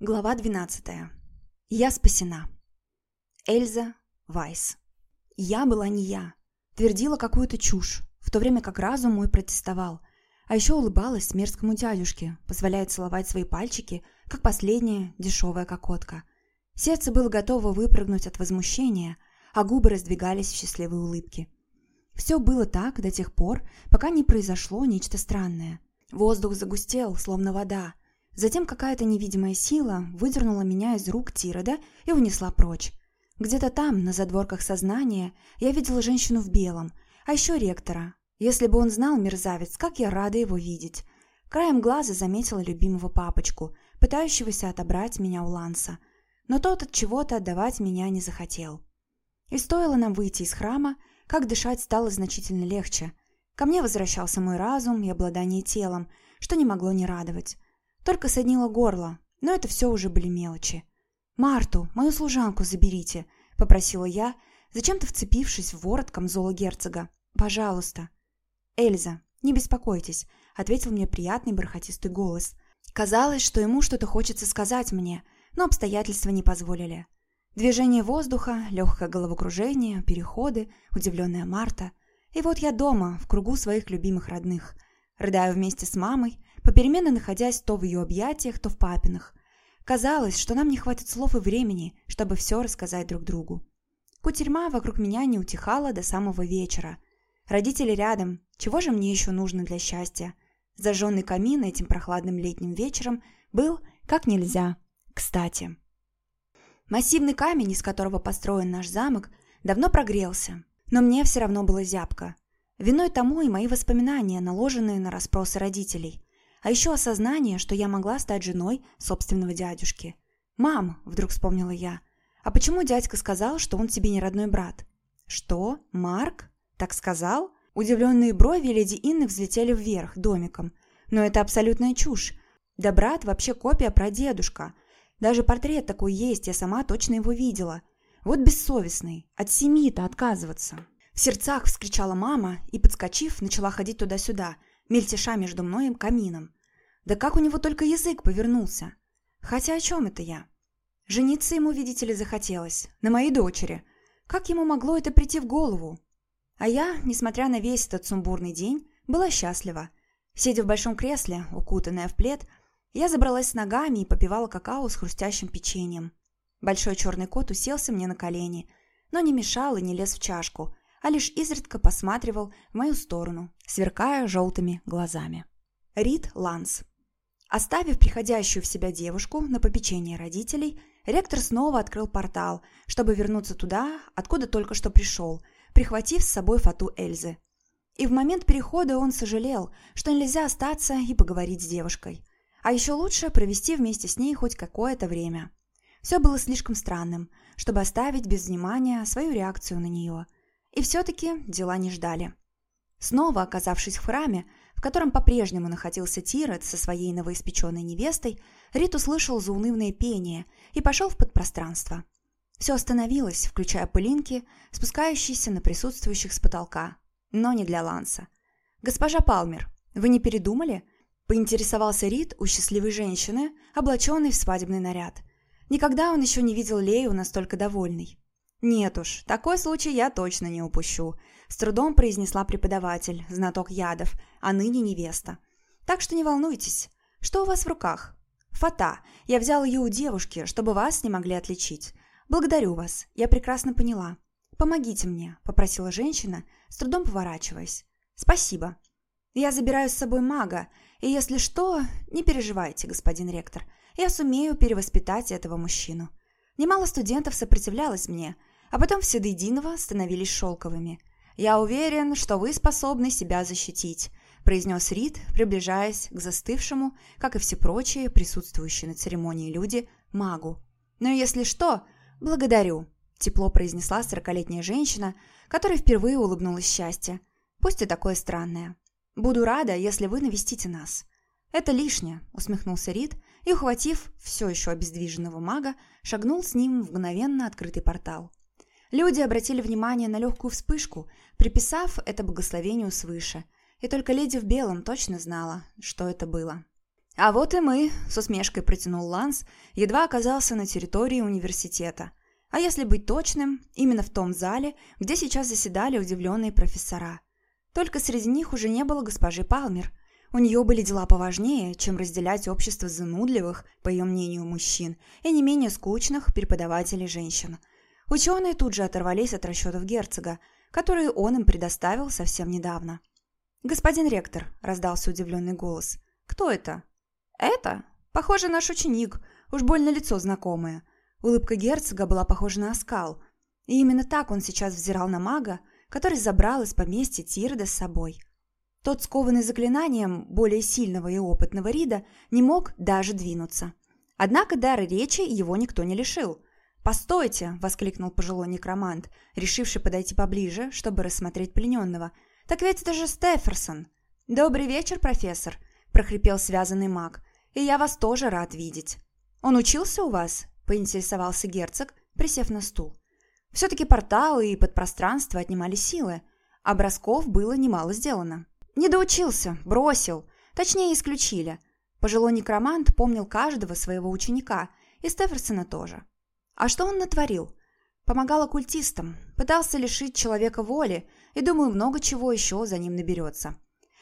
Глава 12. Я спасена. Эльза Вайс. Я была не я. Твердила какую-то чушь, в то время как разум мой протестовал. А еще улыбалась мерзкому дядюшке, позволяя целовать свои пальчики, как последняя дешевая кокотка. Сердце было готово выпрыгнуть от возмущения, а губы раздвигались в счастливой улыбке. Все было так до тех пор, пока не произошло нечто странное. Воздух загустел, словно вода, Затем какая-то невидимая сила выдернула меня из рук Тирода и унесла прочь. Где-то там, на задворках сознания, я видела женщину в белом, а еще ректора. Если бы он знал, мерзавец, как я рада его видеть. Краем глаза заметила любимого папочку, пытающегося отобрать меня у Ланса. Но тот от чего-то отдавать меня не захотел. И стоило нам выйти из храма, как дышать стало значительно легче. Ко мне возвращался мой разум и обладание телом, что не могло не радовать. Только соднило горло, но это все уже были мелочи. «Марту, мою служанку заберите», — попросила я, зачем-то вцепившись в ворот камзола герцога. «Пожалуйста». «Эльза, не беспокойтесь», — ответил мне приятный бархатистый голос. Казалось, что ему что-то хочется сказать мне, но обстоятельства не позволили. Движение воздуха, легкое головокружение, переходы, удивленная Марта. И вот я дома, в кругу своих любимых родных. Рыдаю вместе с мамой, попеременно находясь то в ее объятиях, то в папиных. Казалось, что нам не хватит слов и времени, чтобы все рассказать друг другу. Кутерьма вокруг меня не утихала до самого вечера. Родители рядом, чего же мне еще нужно для счастья? Зажженный камин этим прохладным летним вечером был как нельзя кстати. Массивный камень, из которого построен наш замок, давно прогрелся, но мне все равно было зябко. Виной тому и мои воспоминания, наложенные на расспросы родителей. А еще осознание, что я могла стать женой собственного дядюшки. «Мам!» – вдруг вспомнила я. «А почему дядька сказал, что он тебе не родной брат?» «Что? Марк? Так сказал?» Удивленные брови леди Инны взлетели вверх домиком. «Но это абсолютная чушь. Да брат вообще копия прадедушка. Даже портрет такой есть, я сама точно его видела. Вот бессовестный. От семьи-то отказываться». В сердцах вскричала мама и, подскочив, начала ходить туда-сюда – мельтеша между мной и камином. Да как у него только язык повернулся. Хотя о чем это я? Жениться ему, видите ли, захотелось. На моей дочери. Как ему могло это прийти в голову? А я, несмотря на весь этот сумбурный день, была счастлива. Сидя в большом кресле, укутанная в плед, я забралась с ногами и попивала какао с хрустящим печеньем. Большой черный кот уселся мне на колени, но не мешал и не лез в чашку, а лишь изредка посматривал в мою сторону, сверкая желтыми глазами. Рид Ланс. Оставив приходящую в себя девушку на попечение родителей, ректор снова открыл портал, чтобы вернуться туда, откуда только что пришел, прихватив с собой фату Эльзы. И в момент перехода он сожалел, что нельзя остаться и поговорить с девушкой. А еще лучше провести вместе с ней хоть какое-то время. Все было слишком странным, чтобы оставить без внимания свою реакцию на нее – и все-таки дела не ждали. Снова оказавшись в храме, в котором по-прежнему находился Тирет со своей новоиспеченной невестой, Рит услышал заунывное пение и пошел в подпространство. Все остановилось, включая пылинки, спускающиеся на присутствующих с потолка. Но не для Ланса. «Госпожа Палмер, вы не передумали?» Поинтересовался Рит у счастливой женщины, облаченной в свадебный наряд. Никогда он еще не видел Лею настолько довольной. «Нет уж, такой случай я точно не упущу», – с трудом произнесла преподаватель, знаток ядов, а ныне невеста. «Так что не волнуйтесь. Что у вас в руках?» «Фата. Я взял ее у девушки, чтобы вас не могли отличить. Благодарю вас. Я прекрасно поняла. Помогите мне», – попросила женщина, с трудом поворачиваясь. «Спасибо. Я забираю с собой мага, и если что, не переживайте, господин ректор. Я сумею перевоспитать этого мужчину». Немало студентов сопротивлялось мне – а потом все до единого становились шелковыми. «Я уверен, что вы способны себя защитить», – произнес Рид, приближаясь к застывшему, как и все прочие присутствующие на церемонии люди, магу. «Но если что, благодарю», – тепло произнесла сорокалетняя женщина, которая впервые улыбнулась счастье. «Пусть и такое странное. Буду рада, если вы навестите нас». «Это лишнее», – усмехнулся Рид и, ухватив все еще обездвиженного мага, шагнул с ним в мгновенно открытый портал. Люди обратили внимание на легкую вспышку, приписав это благословению свыше, и только леди в белом точно знала, что это было. «А вот и мы», — с усмешкой протянул Ланс, едва оказался на территории университета. А если быть точным, именно в том зале, где сейчас заседали удивленные профессора. Только среди них уже не было госпожи Палмер. У нее были дела поважнее, чем разделять общество занудливых, по ее мнению, мужчин и не менее скучных преподавателей женщин. Ученые тут же оторвались от расчетов герцога, которые он им предоставил совсем недавно. «Господин ректор», — раздался удивленный голос, — «кто это?» «Это? Похоже, наш ученик. Уж больно лицо знакомое». Улыбка герцога была похожа на оскал. И именно так он сейчас взирал на мага, который забрал из поместья Тирда с собой. Тот, скованный заклинанием более сильного и опытного Рида, не мог даже двинуться. Однако дара речи его никто не лишил. «Постойте!» – воскликнул пожилой некромант, решивший подойти поближе, чтобы рассмотреть плененного. «Так ведь это же Стеферсон!» «Добрый вечер, профессор!» – прохрипел связанный маг. И я вас тоже рад видеть. Он учился у вас?» – поинтересовался герцог, присев на стул. Все-таки порталы и подпространство отнимали силы, бросков было немало сделано. «Не доучился, бросил, точнее исключили». Пожилой некромант помнил каждого своего ученика, и Стеферсона тоже. А что он натворил? Помогал оккультистам, пытался лишить человека воли, и, думаю, много чего еще за ним наберется.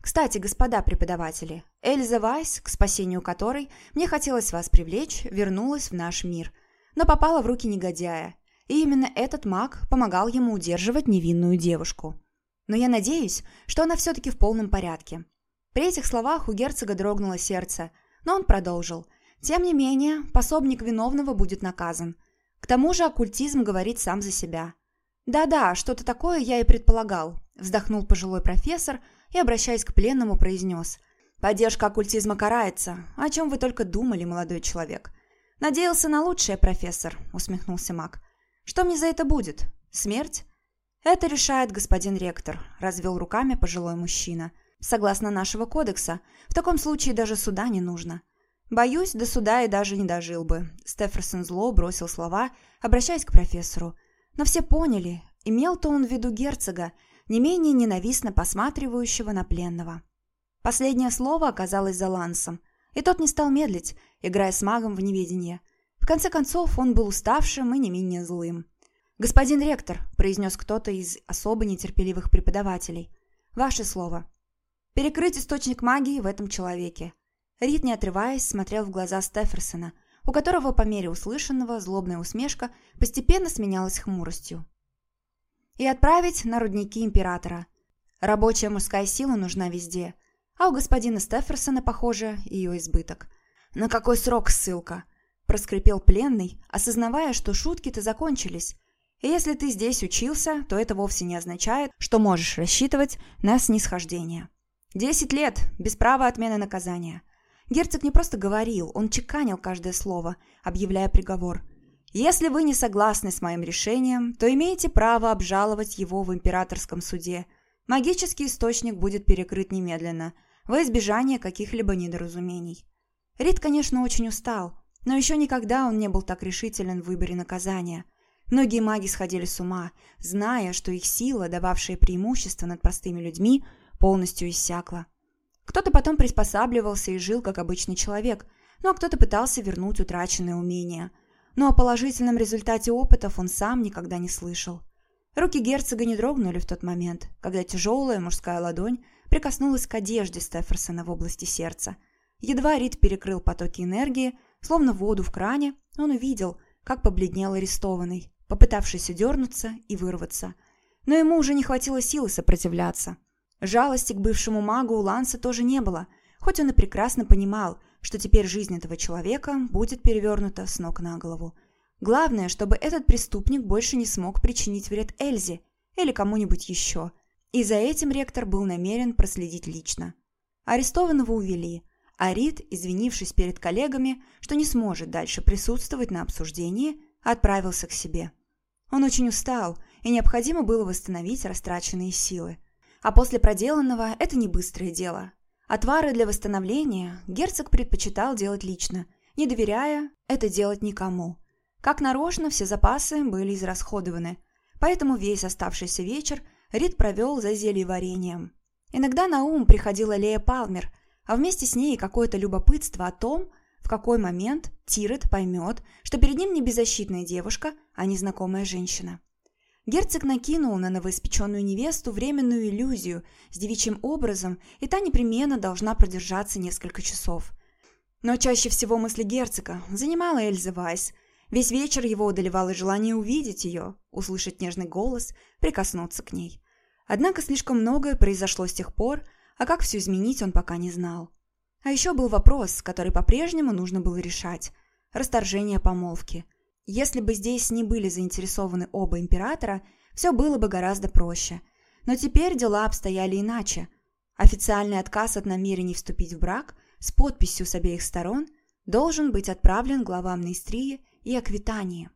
Кстати, господа преподаватели, Эльза Вайс, к спасению которой мне хотелось вас привлечь, вернулась в наш мир, но попала в руки негодяя, и именно этот маг помогал ему удерживать невинную девушку. Но я надеюсь, что она все-таки в полном порядке. При этих словах у герцога дрогнуло сердце, но он продолжил. Тем не менее, пособник виновного будет наказан. К тому же оккультизм говорит сам за себя. «Да-да, что-то такое я и предполагал», – вздохнул пожилой профессор – и, обращаясь к пленному, произнес «Поддержка оккультизма карается. О чем вы только думали, молодой человек?» «Надеялся на лучшее, профессор», — усмехнулся маг. «Что мне за это будет? Смерть?» «Это решает господин ректор», — развел руками пожилой мужчина. «Согласно нашего кодекса, в таком случае даже суда не нужно». «Боюсь, до суда и даже не дожил бы», — Стеферсон зло бросил слова, обращаясь к профессору. Но все поняли, имел-то он в виду герцога, не менее ненавистно посматривающего на пленного. Последнее слово оказалось за Лансом, и тот не стал медлить, играя с магом в неведение. В конце концов, он был уставшим и не менее злым. «Господин ректор», – произнес кто-то из особо нетерпеливых преподавателей, – «ваше слово». «Перекрыть источник магии в этом человеке». Рид, не отрываясь, смотрел в глаза Стеферсона, у которого по мере услышанного злобная усмешка постепенно сменялась хмуростью и отправить на рудники императора. Рабочая мужская сила нужна везде, а у господина Стеферсона, похоже, ее избыток. «На какой срок ссылка?» – проскрипел пленный, осознавая, что шутки-то закончились. И если ты здесь учился, то это вовсе не означает, что можешь рассчитывать на снисхождение. Десять лет, без права отмены наказания. Герцог не просто говорил, он чеканил каждое слово, объявляя приговор – если вы не согласны с моим решением, то имеете право обжаловать его в императорском суде. Магический источник будет перекрыт немедленно, во избежание каких-либо недоразумений. Рид, конечно, очень устал, но еще никогда он не был так решителен в выборе наказания. Многие маги сходили с ума, зная, что их сила, дававшая преимущество над простыми людьми, полностью иссякла. Кто-то потом приспосабливался и жил как обычный человек, ну а кто-то пытался вернуть утраченные умения – но о положительном результате опытов он сам никогда не слышал. Руки герцога не дрогнули в тот момент, когда тяжелая мужская ладонь прикоснулась к одежде Стеферсона в области сердца. Едва Рид перекрыл потоки энергии, словно воду в кране, он увидел, как побледнел арестованный, попытавшийся дернуться и вырваться. Но ему уже не хватило силы сопротивляться. Жалости к бывшему магу у Ланса тоже не было, хоть он и прекрасно понимал, что теперь жизнь этого человека будет перевернута с ног на голову. Главное, чтобы этот преступник больше не смог причинить вред Эльзе или кому-нибудь еще. И за этим ректор был намерен проследить лично. Арестованного увели, а Рид, извинившись перед коллегами, что не сможет дальше присутствовать на обсуждении, отправился к себе. Он очень устал, и необходимо было восстановить растраченные силы. А после проделанного это не быстрое дело. Отвары для восстановления герцог предпочитал делать лично, не доверяя это делать никому. Как нарочно, все запасы были израсходованы, поэтому весь оставшийся вечер Рид провел за зельеварением. Иногда на ум приходила Лея Палмер, а вместе с ней какое-то любопытство о том, в какой момент Тирет поймет, что перед ним не беззащитная девушка, а незнакомая женщина. Герцог накинул на новоиспеченную невесту временную иллюзию с девичьим образом, и та непременно должна продержаться несколько часов. Но чаще всего мысли герцога занимала Эльза Вайс. Весь вечер его удалевало желание увидеть ее, услышать нежный голос, прикоснуться к ней. Однако слишком многое произошло с тех пор, а как все изменить он пока не знал. А еще был вопрос, который по-прежнему нужно было решать – расторжение помолвки – если бы здесь не были заинтересованы оба императора, все было бы гораздо проще. Но теперь дела обстояли иначе. Официальный отказ от намерений вступить в брак с подписью с обеих сторон должен быть отправлен главам Нейстрии и Аквитании.